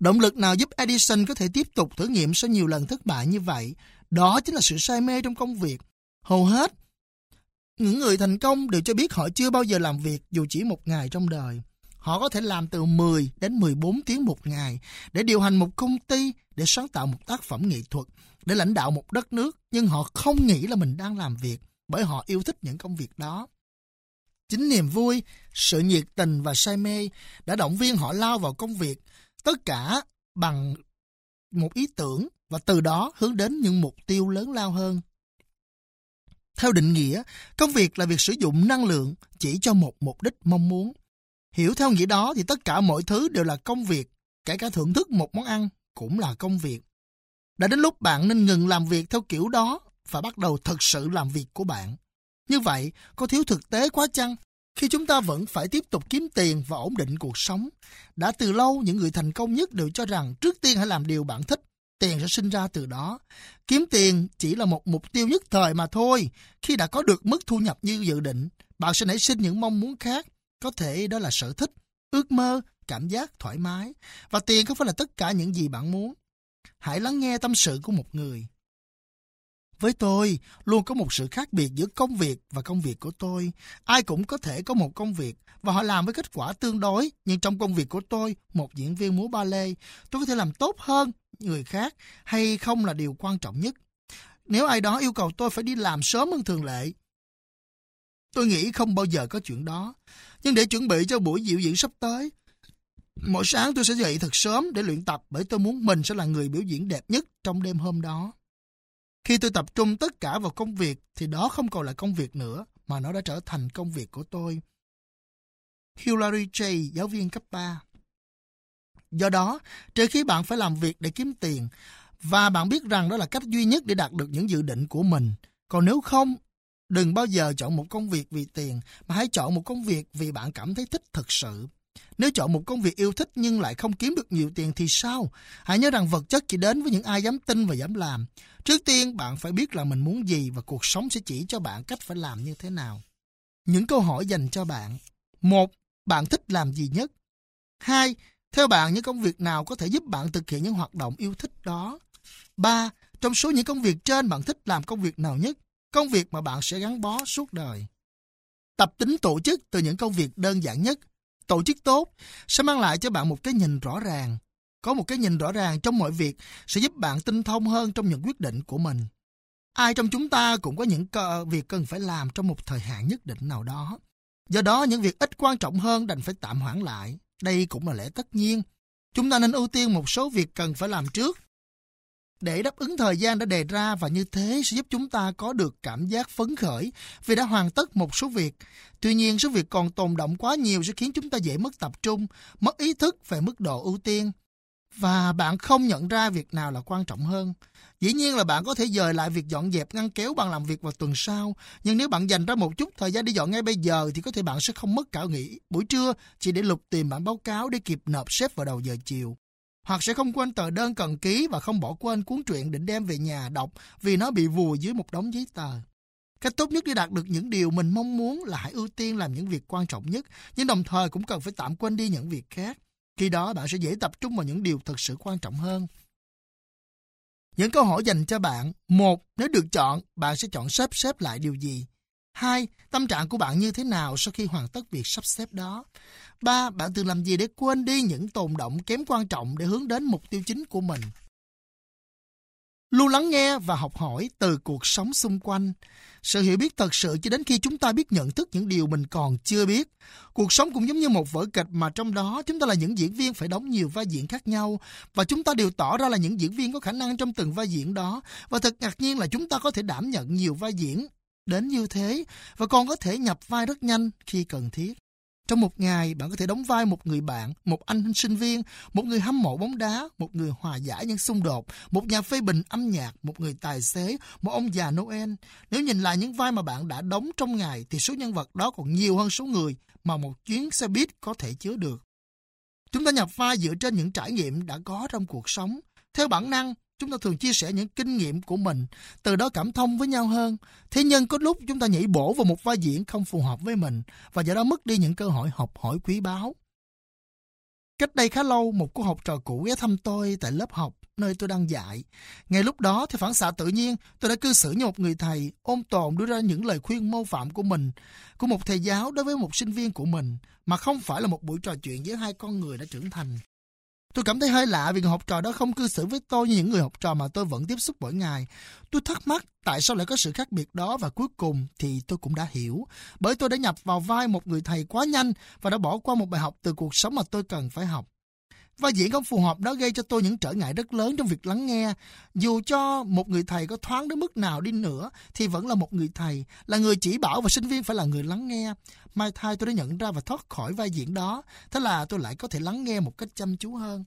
Động lực nào giúp Edison có thể tiếp tục thử nghiệm sau nhiều lần thất bại như vậy? Đó chính là sự say mê trong công việc. Hầu hết, những người thành công đều cho biết họ chưa bao giờ làm việc dù chỉ một ngày trong đời. Họ có thể làm từ 10 đến 14 tiếng một ngày để điều hành một công ty, để sáng tạo một tác phẩm nghệ thuật, để lãnh đạo một đất nước, nhưng họ không nghĩ là mình đang làm việc bởi họ yêu thích những công việc đó. Chính niềm vui, sự nhiệt tình và say mê đã động viên họ lao vào công việc, tất cả bằng một ý tưởng và từ đó hướng đến những mục tiêu lớn lao hơn. Theo định nghĩa, công việc là việc sử dụng năng lượng chỉ cho một mục đích mong muốn. Hiểu theo nghĩa đó thì tất cả mọi thứ đều là công việc, kể cả thưởng thức một món ăn cũng là công việc. Đã đến lúc bạn nên ngừng làm việc theo kiểu đó và bắt đầu thực sự làm việc của bạn. Như vậy, có thiếu thực tế quá chăng? Khi chúng ta vẫn phải tiếp tục kiếm tiền và ổn định cuộc sống. Đã từ lâu, những người thành công nhất đều cho rằng trước tiên hãy làm điều bạn thích, tiền sẽ sinh ra từ đó. Kiếm tiền chỉ là một mục tiêu nhất thời mà thôi. Khi đã có được mức thu nhập như dự định, bạn sẽ nảy sinh những mong muốn khác. Có thể đó là sở thích, ước mơ, cảm giác thoải mái. Và tiền không phải là tất cả những gì bạn muốn. Hãy lắng nghe tâm sự của một người. Với tôi, luôn có một sự khác biệt giữa công việc và công việc của tôi. Ai cũng có thể có một công việc và họ làm với kết quả tương đối. Nhưng trong công việc của tôi, một diễn viên múa ba lê, tôi có thể làm tốt hơn người khác hay không là điều quan trọng nhất. Nếu ai đó yêu cầu tôi phải đi làm sớm hơn thường lệ, tôi nghĩ không bao giờ có chuyện đó. Nhưng để chuẩn bị cho buổi diễu diễn sắp tới, mỗi sáng tôi sẽ dậy thật sớm để luyện tập bởi tôi muốn mình sẽ là người biểu diễn đẹp nhất trong đêm hôm đó. Khi tôi tập trung tất cả vào công việc thì đó không còn là công việc nữa mà nó đã trở thành công việc của tôi. Hillary J, giáo viên cấp 3 Do đó, trừ khi bạn phải làm việc để kiếm tiền và bạn biết rằng đó là cách duy nhất để đạt được những dự định của mình, còn nếu không, Đừng bao giờ chọn một công việc vì tiền, mà hãy chọn một công việc vì bạn cảm thấy thích thật sự. Nếu chọn một công việc yêu thích nhưng lại không kiếm được nhiều tiền thì sao? Hãy nhớ rằng vật chất chỉ đến với những ai dám tin và dám làm. Trước tiên, bạn phải biết là mình muốn gì và cuộc sống sẽ chỉ cho bạn cách phải làm như thế nào. Những câu hỏi dành cho bạn. Một, bạn thích làm gì nhất? Hai, theo bạn những công việc nào có thể giúp bạn thực hiện những hoạt động yêu thích đó? Ba, trong số những công việc trên bạn thích làm công việc nào nhất? Công việc mà bạn sẽ gắn bó suốt đời. Tập tính tổ chức từ những công việc đơn giản nhất. Tổ chức tốt sẽ mang lại cho bạn một cái nhìn rõ ràng. Có một cái nhìn rõ ràng trong mọi việc sẽ giúp bạn tinh thông hơn trong những quyết định của mình. Ai trong chúng ta cũng có những việc cần phải làm trong một thời hạn nhất định nào đó. Do đó, những việc ít quan trọng hơn đành phải tạm hoãn lại. Đây cũng là lẽ tất nhiên. Chúng ta nên ưu tiên một số việc cần phải làm trước để đáp ứng thời gian đã đề ra và như thế sẽ giúp chúng ta có được cảm giác phấn khởi vì đã hoàn tất một số việc. Tuy nhiên, số việc còn tồn động quá nhiều sẽ khiến chúng ta dễ mất tập trung, mất ý thức về mức độ ưu tiên. Và bạn không nhận ra việc nào là quan trọng hơn. Dĩ nhiên là bạn có thể dời lại việc dọn dẹp ngăn kéo bằng làm việc vào tuần sau. Nhưng nếu bạn dành ra một chút thời gian đi dọn ngay bây giờ thì có thể bạn sẽ không mất cả nghỉ buổi trưa chỉ để lục tìm bản báo cáo để kịp nộp sếp vào đầu giờ chiều hoặc sẽ không quên tờ đơn cần ký và không bỏ quên cuốn truyện định đem về nhà đọc vì nó bị vùi dưới một đống giấy tờ. Cách tốt nhất để đạt được những điều mình mong muốn là hãy ưu tiên làm những việc quan trọng nhất, nhưng đồng thời cũng cần phải tạm quên đi những việc khác. Khi đó bạn sẽ dễ tập trung vào những điều thực sự quan trọng hơn. Những câu hỏi dành cho bạn. Một, nếu được chọn, bạn sẽ chọn sắp xếp lại điều gì? Hai, tâm trạng của bạn như thế nào sau khi hoàn tất việc sắp xếp đó? Ba, bạn thường làm gì để quên đi những tồn động kém quan trọng để hướng đến mục tiêu chính của mình? Luôn lắng nghe và học hỏi từ cuộc sống xung quanh. Sự hiểu biết thật sự chỉ đến khi chúng ta biết nhận thức những điều mình còn chưa biết. Cuộc sống cũng giống như một vở kịch mà trong đó chúng ta là những diễn viên phải đóng nhiều vai diễn khác nhau và chúng ta đều tỏ ra là những diễn viên có khả năng trong từng vai diễn đó và thật ngạc nhiên là chúng ta có thể đảm nhận nhiều vai diễn đến như thế và còn có thể nhập vai rất nhanh khi cần thiết. Trong một ngày, bạn có thể đóng vai một người bạn, một anh sinh viên, một người hâm mộ bóng đá, một người hòa giải những xung đột, một nhà phê bình âm nhạc, một người tài xế, một ông già Noel. Nếu nhìn lại những vai mà bạn đã đóng trong ngày thì số nhân vật đó còn nhiều hơn số người mà một chuyến xe buýt có thể chứa được. Chúng ta nhập vai dựa trên những trải nghiệm đã có trong cuộc sống. Theo bản năng, chúng ta thường chia sẻ những kinh nghiệm của mình, từ đó cảm thông với nhau hơn. Thế nhưng có lúc chúng ta nhảy bổ vào một vai diễn không phù hợp với mình và do đó mất đi những cơ hội học hỏi quý báu. Cách đây khá lâu, một cô học trò cũ ghé thăm tôi tại lớp học nơi tôi đang dạy. Ngay lúc đó, thì phản xạ tự nhiên, tôi đã cư xử như một người thầy, ôm tồn đưa ra những lời khuyên mô phạm của mình, của một thầy giáo đối với một sinh viên của mình, mà không phải là một buổi trò chuyện với hai con người đã trưởng thành. Tôi cảm thấy hơi lạ vì người học trò đó không cư xử với tôi như những người học trò mà tôi vẫn tiếp xúc mỗi ngày. Tôi thắc mắc tại sao lại có sự khác biệt đó và cuối cùng thì tôi cũng đã hiểu. Bởi tôi đã nhập vào vai một người thầy quá nhanh và đã bỏ qua một bài học từ cuộc sống mà tôi cần phải học. Vai diễn không phù hợp đó gây cho tôi những trở ngại rất lớn trong việc lắng nghe. Dù cho một người thầy có thoáng đến mức nào đi nữa thì vẫn là một người thầy, là người chỉ bảo và sinh viên phải là người lắng nghe. Mai thai tôi đã nhận ra và thoát khỏi vai diễn đó, thế là tôi lại có thể lắng nghe một cách chăm chú hơn.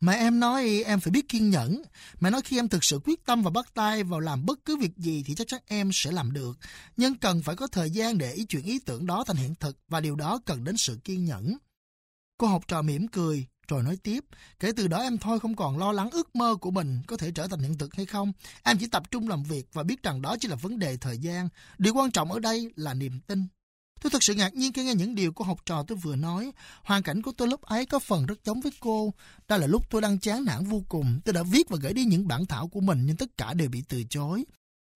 Mẹ em nói em phải biết kiên nhẫn. Mẹ nói khi em thực sự quyết tâm và bắt tay vào làm bất cứ việc gì thì chắc chắn em sẽ làm được. Nhưng cần phải có thời gian để ý chuyển ý tưởng đó thành hiện thực và điều đó cần đến sự kiên nhẫn. Cô học trò mỉm cười, rồi nói tiếp, kể từ đó em thôi không còn lo lắng ước mơ của mình có thể trở thành hiện thực hay không. Em chỉ tập trung làm việc và biết rằng đó chỉ là vấn đề thời gian. Điều quan trọng ở đây là niềm tin. Tôi thật sự ngạc nhiên khi nghe những điều cô học trò tôi vừa nói. Hoàn cảnh của tôi lúc ấy có phần rất giống với cô. Đó là lúc tôi đang chán nản vô cùng. Tôi đã viết và gửi đi những bản thảo của mình nhưng tất cả đều bị từ chối.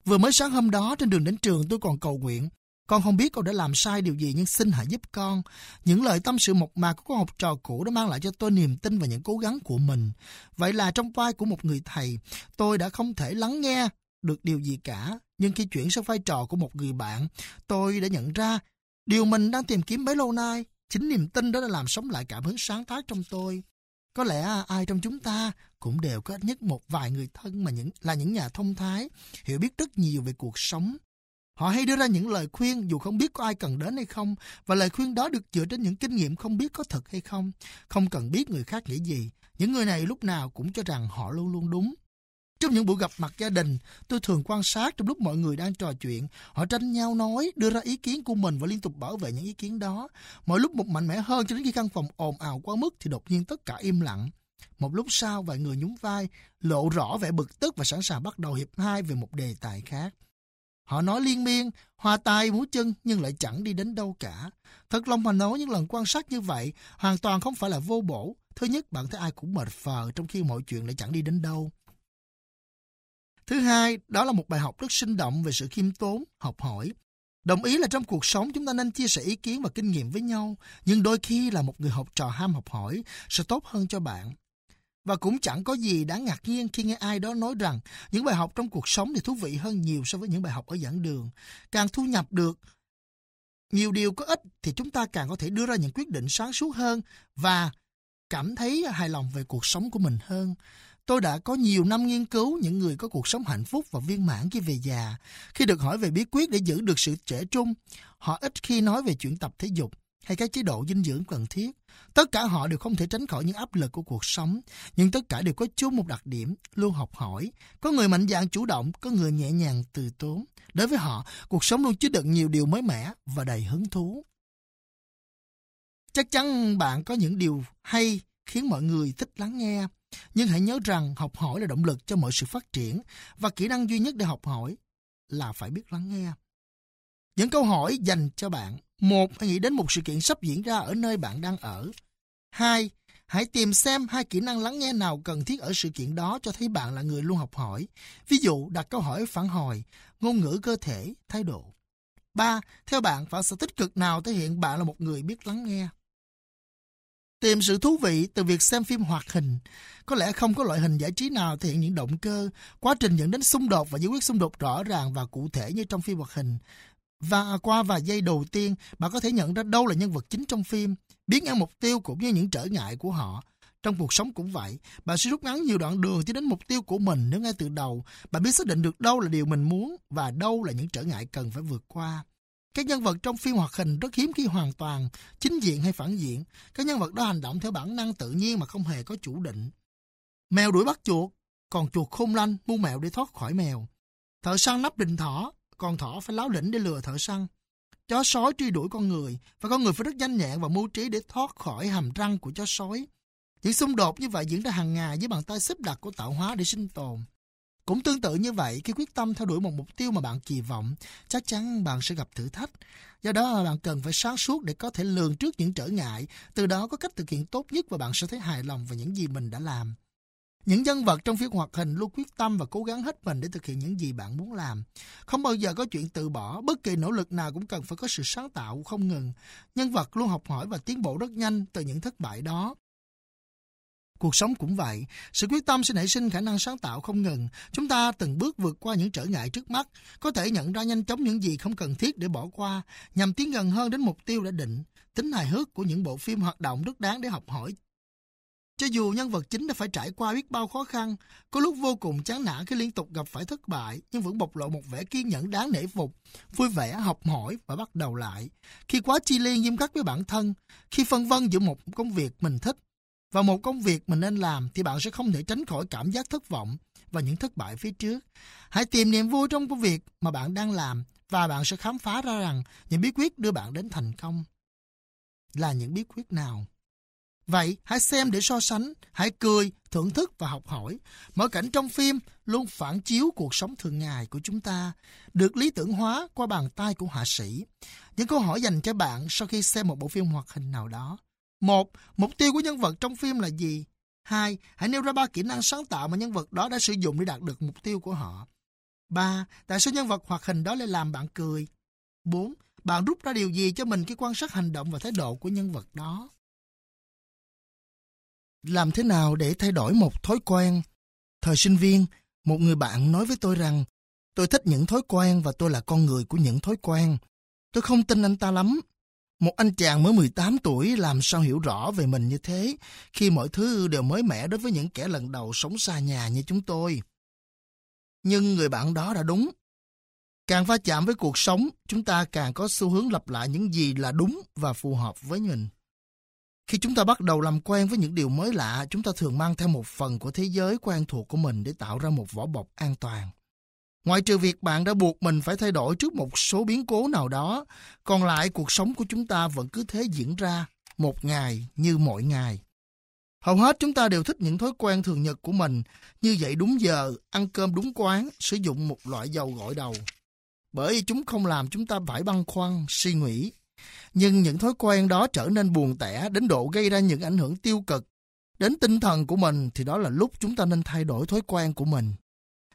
Vừa mới sáng hôm đó trên đường đến trường tôi còn cầu nguyện con không biết con đã làm sai điều gì nhưng xin hãy giúp con. Những lời tâm sự mộc mạc của con học trò cũ đã mang lại cho tôi niềm tin và những cố gắng của mình. Vậy là trong vai của một người thầy, tôi đã không thể lắng nghe được điều gì cả. Nhưng khi chuyển sang vai trò của một người bạn, tôi đã nhận ra điều mình đang tìm kiếm bấy lâu nay. Chính niềm tin đó đã làm sống lại cảm hứng sáng tác trong tôi. Có lẽ à, ai trong chúng ta cũng đều có ít nhất một vài người thân mà những là những nhà thông thái, hiểu biết rất nhiều về cuộc sống, Họ hay đưa ra những lời khuyên dù không biết có ai cần đến hay không, và lời khuyên đó được dựa trên những kinh nghiệm không biết có thật hay không. Không cần biết người khác nghĩ gì. Những người này lúc nào cũng cho rằng họ luôn luôn đúng. Trong những buổi gặp mặt gia đình, tôi thường quan sát trong lúc mọi người đang trò chuyện, họ tranh nhau nói, đưa ra ý kiến của mình và liên tục bảo vệ những ý kiến đó. Mỗi lúc một mạnh mẽ hơn cho đến khi căn phòng ồn ào quá mức thì đột nhiên tất cả im lặng. Một lúc sau, vài người nhún vai, lộ rõ vẻ bực tức và sẵn sàng bắt đầu hiệp hai về một đề tài khác. Họ nói liên miên, hoa tay múa chân nhưng lại chẳng đi đến đâu cả. Thật lòng mà nói những lần quan sát như vậy hoàn toàn không phải là vô bổ. Thứ nhất, bạn thấy ai cũng mệt phờ trong khi mọi chuyện lại chẳng đi đến đâu. Thứ hai, đó là một bài học rất sinh động về sự khiêm tốn, học hỏi. Đồng ý là trong cuộc sống chúng ta nên chia sẻ ý kiến và kinh nghiệm với nhau, nhưng đôi khi là một người học trò ham học hỏi sẽ tốt hơn cho bạn. Và cũng chẳng có gì đáng ngạc nhiên khi nghe ai đó nói rằng những bài học trong cuộc sống thì thú vị hơn nhiều so với những bài học ở giảng đường. Càng thu nhập được nhiều điều có ích thì chúng ta càng có thể đưa ra những quyết định sáng suốt hơn và cảm thấy hài lòng về cuộc sống của mình hơn. Tôi đã có nhiều năm nghiên cứu những người có cuộc sống hạnh phúc và viên mãn khi về già. Khi được hỏi về bí quyết để giữ được sự trẻ trung, họ ít khi nói về chuyện tập thể dục hay các chế độ dinh dưỡng cần thiết. Tất cả họ đều không thể tránh khỏi những áp lực của cuộc sống, nhưng tất cả đều có chung một đặc điểm, luôn học hỏi. Có người mạnh dạn chủ động, có người nhẹ nhàng từ tốn. Đối với họ, cuộc sống luôn chứa đựng nhiều điều mới mẻ và đầy hứng thú. Chắc chắn bạn có những điều hay khiến mọi người thích lắng nghe. Nhưng hãy nhớ rằng học hỏi là động lực cho mọi sự phát triển và kỹ năng duy nhất để học hỏi là phải biết lắng nghe. Những câu hỏi dành cho bạn. Một, hãy nghĩ đến một sự kiện sắp diễn ra ở nơi bạn đang ở. Hai, hãy tìm xem hai kỹ năng lắng nghe nào cần thiết ở sự kiện đó cho thấy bạn là người luôn học hỏi. Ví dụ, đặt câu hỏi phản hồi, ngôn ngữ cơ thể, thái độ. Ba, theo bạn, phản xạ tích cực nào thể hiện bạn là một người biết lắng nghe? Tìm sự thú vị từ việc xem phim hoạt hình. Có lẽ không có loại hình giải trí nào thể hiện những động cơ, quá trình dẫn đến xung đột và giải quyết xung đột rõ ràng và cụ thể như trong phim hoạt hình. Và qua vài giây đầu tiên, bạn có thể nhận ra đâu là nhân vật chính trong phim, biến ngang mục tiêu cũng như những trở ngại của họ. Trong cuộc sống cũng vậy, bạn sẽ rút ngắn nhiều đoạn đường cho đến mục tiêu của mình nếu ngay từ đầu bạn biết xác định được đâu là điều mình muốn và đâu là những trở ngại cần phải vượt qua. Các nhân vật trong phim hoạt hình rất hiếm khi hoàn toàn chính diện hay phản diện. Các nhân vật đó hành động theo bản năng tự nhiên mà không hề có chủ định. Mèo đuổi bắt chuột, còn chuột khôn lanh mua mèo để thoát khỏi mèo. Thợ săn nắp đình thỏ, còn thỏ phải láo lĩnh để lừa thợ săn. Chó sói truy đuổi con người, và con người phải rất nhanh nhẹn và mưu trí để thoát khỏi hàm răng của chó sói. Những xung đột như vậy diễn ra hàng ngày với bàn tay xếp đặt của tạo hóa để sinh tồn. Cũng tương tự như vậy, khi quyết tâm theo đuổi một mục tiêu mà bạn kỳ vọng, chắc chắn bạn sẽ gặp thử thách. Do đó bạn cần phải sáng suốt để có thể lường trước những trở ngại, từ đó có cách thực hiện tốt nhất và bạn sẽ thấy hài lòng về những gì mình đã làm. Những nhân vật trong phim hoạt hình luôn quyết tâm và cố gắng hết mình để thực hiện những gì bạn muốn làm. Không bao giờ có chuyện từ bỏ, bất kỳ nỗ lực nào cũng cần phải có sự sáng tạo không ngừng. Nhân vật luôn học hỏi và tiến bộ rất nhanh từ những thất bại đó. Cuộc sống cũng vậy, sự quyết tâm sẽ nảy sinh khả năng sáng tạo không ngừng. Chúng ta từng bước vượt qua những trở ngại trước mắt, có thể nhận ra nhanh chóng những gì không cần thiết để bỏ qua, nhằm tiến gần hơn đến mục tiêu đã định. Tính hài hước của những bộ phim hoạt động rất đáng để học hỏi. Cho dù nhân vật chính đã phải trải qua biết bao khó khăn, có lúc vô cùng chán nản khi liên tục gặp phải thất bại, nhưng vẫn bộc lộ một vẻ kiên nhẫn đáng nể phục, vui vẻ, học hỏi và bắt đầu lại. Khi quá chi ly nghiêm khắc với bản thân, khi phân vân giữa một công việc mình thích và một công việc mình nên làm thì bạn sẽ không thể tránh khỏi cảm giác thất vọng và những thất bại phía trước. Hãy tìm niềm vui trong công việc mà bạn đang làm và bạn sẽ khám phá ra rằng những bí quyết đưa bạn đến thành công là những bí quyết nào. Vậy hãy xem để so sánh, hãy cười, thưởng thức và học hỏi. mỗi cảnh trong phim luôn phản chiếu cuộc sống thường ngày của chúng ta, được lý tưởng hóa qua bàn tay của họa sĩ. Những câu hỏi dành cho bạn sau khi xem một bộ phim hoạt hình nào đó. Một, mục tiêu của nhân vật trong phim là gì? Hai, hãy nêu ra ba kỹ năng sáng tạo mà nhân vật đó đã sử dụng để đạt được mục tiêu của họ. Ba, tại sao nhân vật hoạt hình đó lại làm bạn cười? Bốn, bạn rút ra điều gì cho mình khi quan sát hành động và thái độ của nhân vật đó? Làm thế nào để thay đổi một thói quen? Thời sinh viên, một người bạn nói với tôi rằng tôi thích những thói quen và tôi là con người của những thói quen. Tôi không tin anh ta lắm một anh chàng mới 18 tuổi làm sao hiểu rõ về mình như thế khi mọi thứ đều mới mẻ đối với những kẻ lần đầu sống xa nhà như chúng tôi. Nhưng người bạn đó đã đúng. Càng va chạm với cuộc sống, chúng ta càng có xu hướng lặp lại những gì là đúng và phù hợp với mình. Khi chúng ta bắt đầu làm quen với những điều mới lạ, chúng ta thường mang theo một phần của thế giới quen thuộc của mình để tạo ra một vỏ bọc an toàn. Ngoại trừ việc bạn đã buộc mình phải thay đổi trước một số biến cố nào đó, còn lại cuộc sống của chúng ta vẫn cứ thế diễn ra, một ngày như mỗi ngày. Hầu hết chúng ta đều thích những thói quen thường nhật của mình, như dậy đúng giờ, ăn cơm đúng quán, sử dụng một loại dầu gội đầu. Bởi chúng không làm chúng ta phải băn khoăn, suy nghĩ. Nhưng những thói quen đó trở nên buồn tẻ đến độ gây ra những ảnh hưởng tiêu cực đến tinh thần của mình thì đó là lúc chúng ta nên thay đổi thói quen của mình.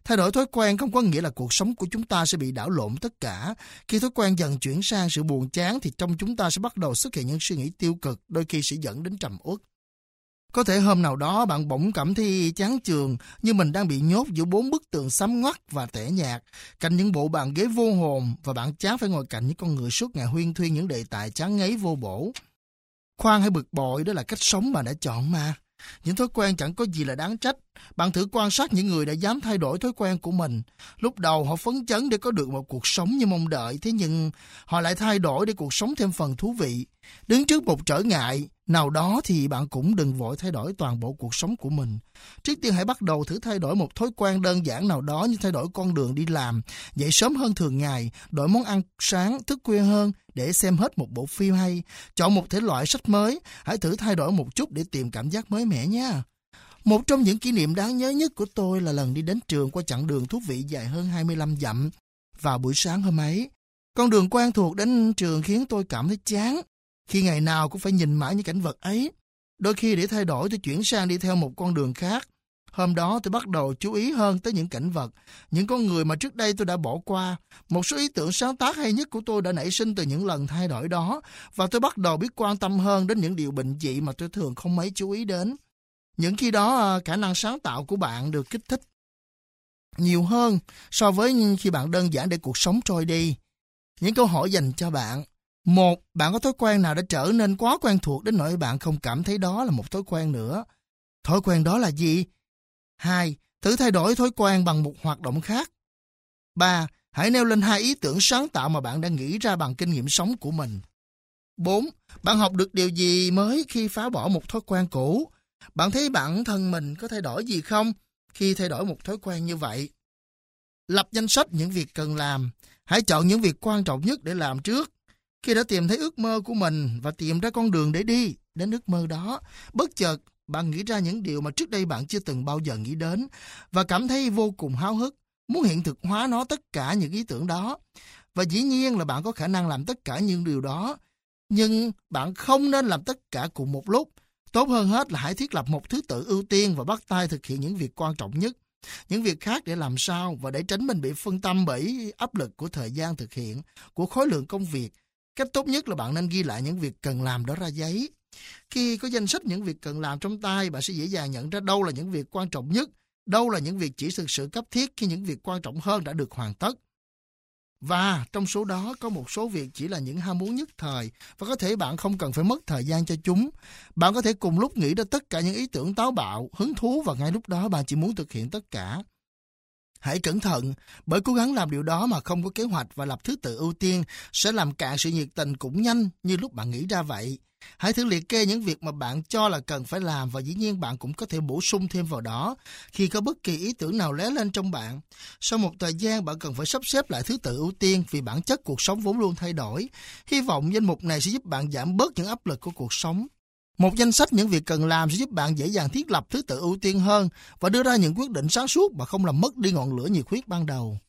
Thay đổi thói quen không có nghĩa là cuộc sống của chúng ta sẽ bị đảo lộn tất cả. Khi thói quen dần chuyển sang sự buồn chán thì trong chúng ta sẽ bắt đầu xuất hiện những suy nghĩ tiêu cực, đôi khi sẽ dẫn đến trầm uất. Có thể hôm nào đó bạn bỗng cảm thấy chán trường như mình đang bị nhốt giữa bốn bức tường xám ngoắt và tẻ nhạt, cạnh những bộ bàn ghế vô hồn và bạn chán phải ngồi cạnh những con người suốt ngày huyên thuyên những đề tài chán ngấy vô bổ. Khoan hay bực bội đó là cách sống mà đã chọn mà. Những thói quen chẳng có gì là đáng trách. Bạn thử quan sát những người đã dám thay đổi thói quen của mình. Lúc đầu họ phấn chấn để có được một cuộc sống như mong đợi, thế nhưng họ lại thay đổi để cuộc sống thêm phần thú vị. Đứng trước một trở ngại nào đó thì bạn cũng đừng vội thay đổi toàn bộ cuộc sống của mình. Trước tiên hãy bắt đầu thử thay đổi một thói quen đơn giản nào đó như thay đổi con đường đi làm, dậy sớm hơn thường ngày, đổi món ăn sáng, thức khuya hơn để xem hết một bộ phim hay, chọn một thể loại sách mới, hãy thử thay đổi một chút để tìm cảm giác mới mẻ nha. Một trong những kỷ niệm đáng nhớ nhất của tôi là lần đi đến trường qua chặng đường thú vị dài hơn 25 dặm vào buổi sáng hôm ấy. Con đường quen thuộc đến trường khiến tôi cảm thấy chán, khi ngày nào cũng phải nhìn mãi những cảnh vật ấy. Đôi khi để thay đổi tôi chuyển sang đi theo một con đường khác. Hôm đó tôi bắt đầu chú ý hơn tới những cảnh vật, những con người mà trước đây tôi đã bỏ qua. Một số ý tưởng sáng tác hay nhất của tôi đã nảy sinh từ những lần thay đổi đó và tôi bắt đầu biết quan tâm hơn đến những điều bình dị mà tôi thường không mấy chú ý đến. Những khi đó à, khả năng sáng tạo của bạn được kích thích nhiều hơn so với khi bạn đơn giản để cuộc sống trôi đi. Những câu hỏi dành cho bạn một, bạn có thói quen nào đã trở nên quá quen thuộc đến nỗi bạn không cảm thấy đó là một thói quen nữa. Thói quen đó là gì? Hai, thử thay đổi thói quen bằng một hoạt động khác. Ba, hãy nêu lên hai ý tưởng sáng tạo mà bạn đã nghĩ ra bằng kinh nghiệm sống của mình. Bốn, bạn học được điều gì mới khi phá bỏ một thói quen cũ? Bạn thấy bản thân mình có thay đổi gì không khi thay đổi một thói quen như vậy? Lập danh sách những việc cần làm. Hãy chọn những việc quan trọng nhất để làm trước khi đã tìm thấy ước mơ của mình và tìm ra con đường để đi đến ước mơ đó, bất chợt bạn nghĩ ra những điều mà trước đây bạn chưa từng bao giờ nghĩ đến và cảm thấy vô cùng háo hức, muốn hiện thực hóa nó tất cả những ý tưởng đó. Và dĩ nhiên là bạn có khả năng làm tất cả những điều đó, nhưng bạn không nên làm tất cả cùng một lúc. Tốt hơn hết là hãy thiết lập một thứ tự ưu tiên và bắt tay thực hiện những việc quan trọng nhất. Những việc khác để làm sao và để tránh mình bị phân tâm bởi áp lực của thời gian thực hiện, của khối lượng công việc Cách tốt nhất là bạn nên ghi lại những việc cần làm đó ra giấy. Khi có danh sách những việc cần làm trong tay, bạn sẽ dễ dàng nhận ra đâu là những việc quan trọng nhất, đâu là những việc chỉ thực sự cấp thiết khi những việc quan trọng hơn đã được hoàn tất. Và trong số đó có một số việc chỉ là những ham muốn nhất thời và có thể bạn không cần phải mất thời gian cho chúng. Bạn có thể cùng lúc nghĩ ra tất cả những ý tưởng táo bạo, hứng thú và ngay lúc đó bạn chỉ muốn thực hiện tất cả. Hãy cẩn thận, bởi cố gắng làm điều đó mà không có kế hoạch và lập thứ tự ưu tiên sẽ làm cạn sự nhiệt tình cũng nhanh như lúc bạn nghĩ ra vậy. Hãy thử liệt kê những việc mà bạn cho là cần phải làm và dĩ nhiên bạn cũng có thể bổ sung thêm vào đó khi có bất kỳ ý tưởng nào lé lên trong bạn. Sau một thời gian bạn cần phải sắp xếp lại thứ tự ưu tiên vì bản chất cuộc sống vốn luôn thay đổi. Hy vọng danh mục này sẽ giúp bạn giảm bớt những áp lực của cuộc sống. Một danh sách những việc cần làm sẽ giúp bạn dễ dàng thiết lập thứ tự ưu tiên hơn và đưa ra những quyết định sáng suốt mà không làm mất đi ngọn lửa nhiệt huyết ban đầu.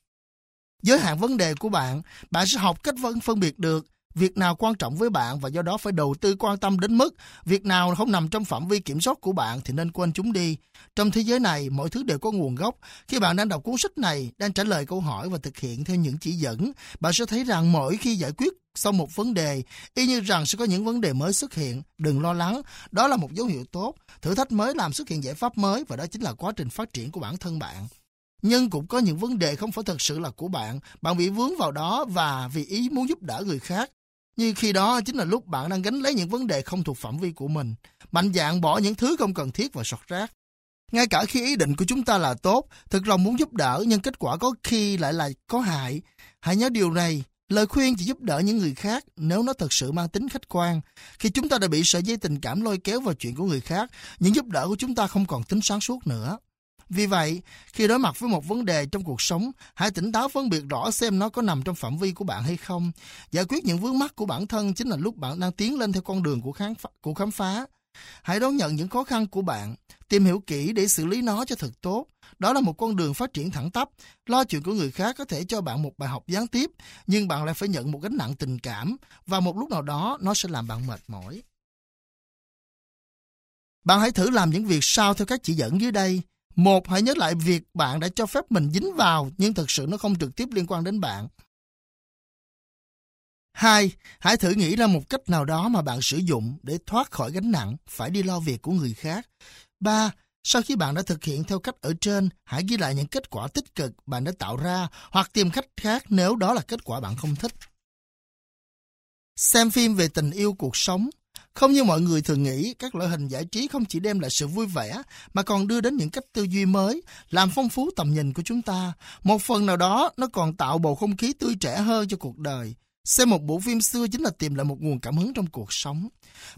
Giới hạn vấn đề của bạn, bạn sẽ học cách phân phân biệt được việc nào quan trọng với bạn và do đó phải đầu tư quan tâm đến mức việc nào không nằm trong phạm vi kiểm soát của bạn thì nên quên chúng đi. Trong thế giới này, mọi thứ đều có nguồn gốc. Khi bạn đang đọc cuốn sách này, đang trả lời câu hỏi và thực hiện theo những chỉ dẫn, bạn sẽ thấy rằng mỗi khi giải quyết sau một vấn đề, y như rằng sẽ có những vấn đề mới xuất hiện. Đừng lo lắng, đó là một dấu hiệu tốt. Thử thách mới làm xuất hiện giải pháp mới và đó chính là quá trình phát triển của bản thân bạn. Nhưng cũng có những vấn đề không phải thật sự là của bạn, bạn bị vướng vào đó và vì ý muốn giúp đỡ người khác. Như khi đó chính là lúc bạn đang gánh lấy những vấn đề không thuộc phạm vi của mình. Mạnh dạng bỏ những thứ không cần thiết vào sọt rác. Ngay cả khi ý định của chúng ta là tốt, thực lòng muốn giúp đỡ nhưng kết quả có khi lại là có hại. Hãy nhớ điều này, Lời khuyên chỉ giúp đỡ những người khác nếu nó thật sự mang tính khách quan. Khi chúng ta đã bị sợi dây tình cảm lôi kéo vào chuyện của người khác, những giúp đỡ của chúng ta không còn tính sáng suốt nữa. Vì vậy, khi đối mặt với một vấn đề trong cuộc sống, hãy tỉnh táo phân biệt rõ xem nó có nằm trong phạm vi của bạn hay không. Giải quyết những vướng mắc của bản thân chính là lúc bạn đang tiến lên theo con đường của khám phá. Của khám phá. Hãy đón nhận những khó khăn của bạn, tìm hiểu kỹ để xử lý nó cho thật tốt. Đó là một con đường phát triển thẳng tắp. Lo chuyện của người khác có thể cho bạn một bài học gián tiếp, nhưng bạn lại phải nhận một gánh nặng tình cảm, và một lúc nào đó nó sẽ làm bạn mệt mỏi. Bạn hãy thử làm những việc sau theo các chỉ dẫn dưới đây. Một, hãy nhớ lại việc bạn đã cho phép mình dính vào, nhưng thực sự nó không trực tiếp liên quan đến bạn. Hai, hãy thử nghĩ ra một cách nào đó mà bạn sử dụng để thoát khỏi gánh nặng, phải đi lo việc của người khác. Ba, sau khi bạn đã thực hiện theo cách ở trên, hãy ghi lại những kết quả tích cực bạn đã tạo ra hoặc tìm cách khác nếu đó là kết quả bạn không thích. Xem phim về tình yêu cuộc sống không như mọi người thường nghĩ, các loại hình giải trí không chỉ đem lại sự vui vẻ, mà còn đưa đến những cách tư duy mới, làm phong phú tầm nhìn của chúng ta. Một phần nào đó, nó còn tạo bầu không khí tươi trẻ hơn cho cuộc đời. Xem một bộ phim xưa chính là tìm lại một nguồn cảm hứng trong cuộc sống.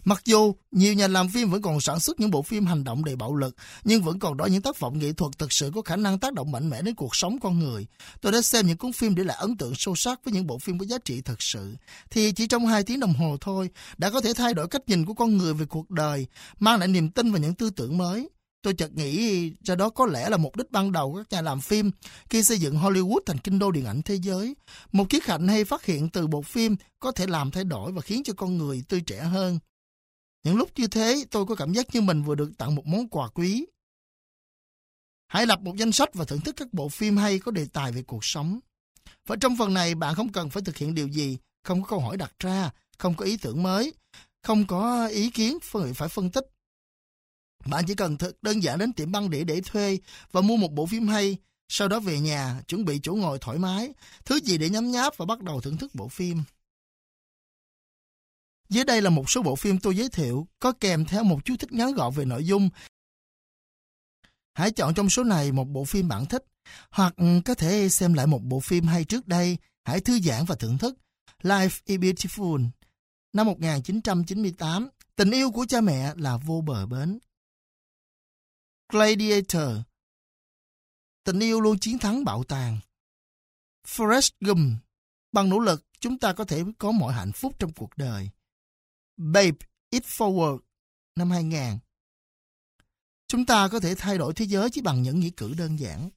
Mặc dù nhiều nhà làm phim vẫn còn sản xuất những bộ phim hành động đầy bạo lực, nhưng vẫn còn đó những tác phẩm nghệ thuật thực sự có khả năng tác động mạnh mẽ đến cuộc sống con người. Tôi đã xem những cuốn phim để lại ấn tượng sâu sắc với những bộ phim có giá trị thật sự. Thì chỉ trong hai tiếng đồng hồ thôi, đã có thể thay đổi cách nhìn của con người về cuộc đời, mang lại niềm tin và những tư tưởng mới. Tôi chợt nghĩ ra đó có lẽ là mục đích ban đầu của các nhà làm phim khi xây dựng Hollywood thành kinh đô điện ảnh thế giới. Một khía cạnh hay phát hiện từ bộ phim có thể làm thay đổi và khiến cho con người tươi trẻ hơn. Những lúc như thế, tôi có cảm giác như mình vừa được tặng một món quà quý. Hãy lập một danh sách và thưởng thức các bộ phim hay có đề tài về cuộc sống. Và trong phần này, bạn không cần phải thực hiện điều gì, không có câu hỏi đặt ra, không có ý tưởng mới, không có ý kiến phải phân tích. Bạn chỉ cần thật đơn giản đến tiệm băng đĩa để thuê và mua một bộ phim hay, sau đó về nhà, chuẩn bị chỗ ngồi thoải mái, thứ gì để nhấm nháp và bắt đầu thưởng thức bộ phim. Dưới đây là một số bộ phim tôi giới thiệu, có kèm theo một chú thích ngắn gọn về nội dung. Hãy chọn trong số này một bộ phim bạn thích, hoặc có thể xem lại một bộ phim hay trước đây. Hãy thư giãn và thưởng thức. Life is Beautiful Năm 1998, tình yêu của cha mẹ là vô bờ bến. Gladiator Tình yêu luôn chiến thắng bạo tàn. Forrest Gump Bằng nỗ lực, chúng ta có thể có mọi hạnh phúc trong cuộc đời. Babe It Forward năm 2000. Chúng ta có thể thay đổi thế giới chỉ bằng những nghĩa cử đơn giản.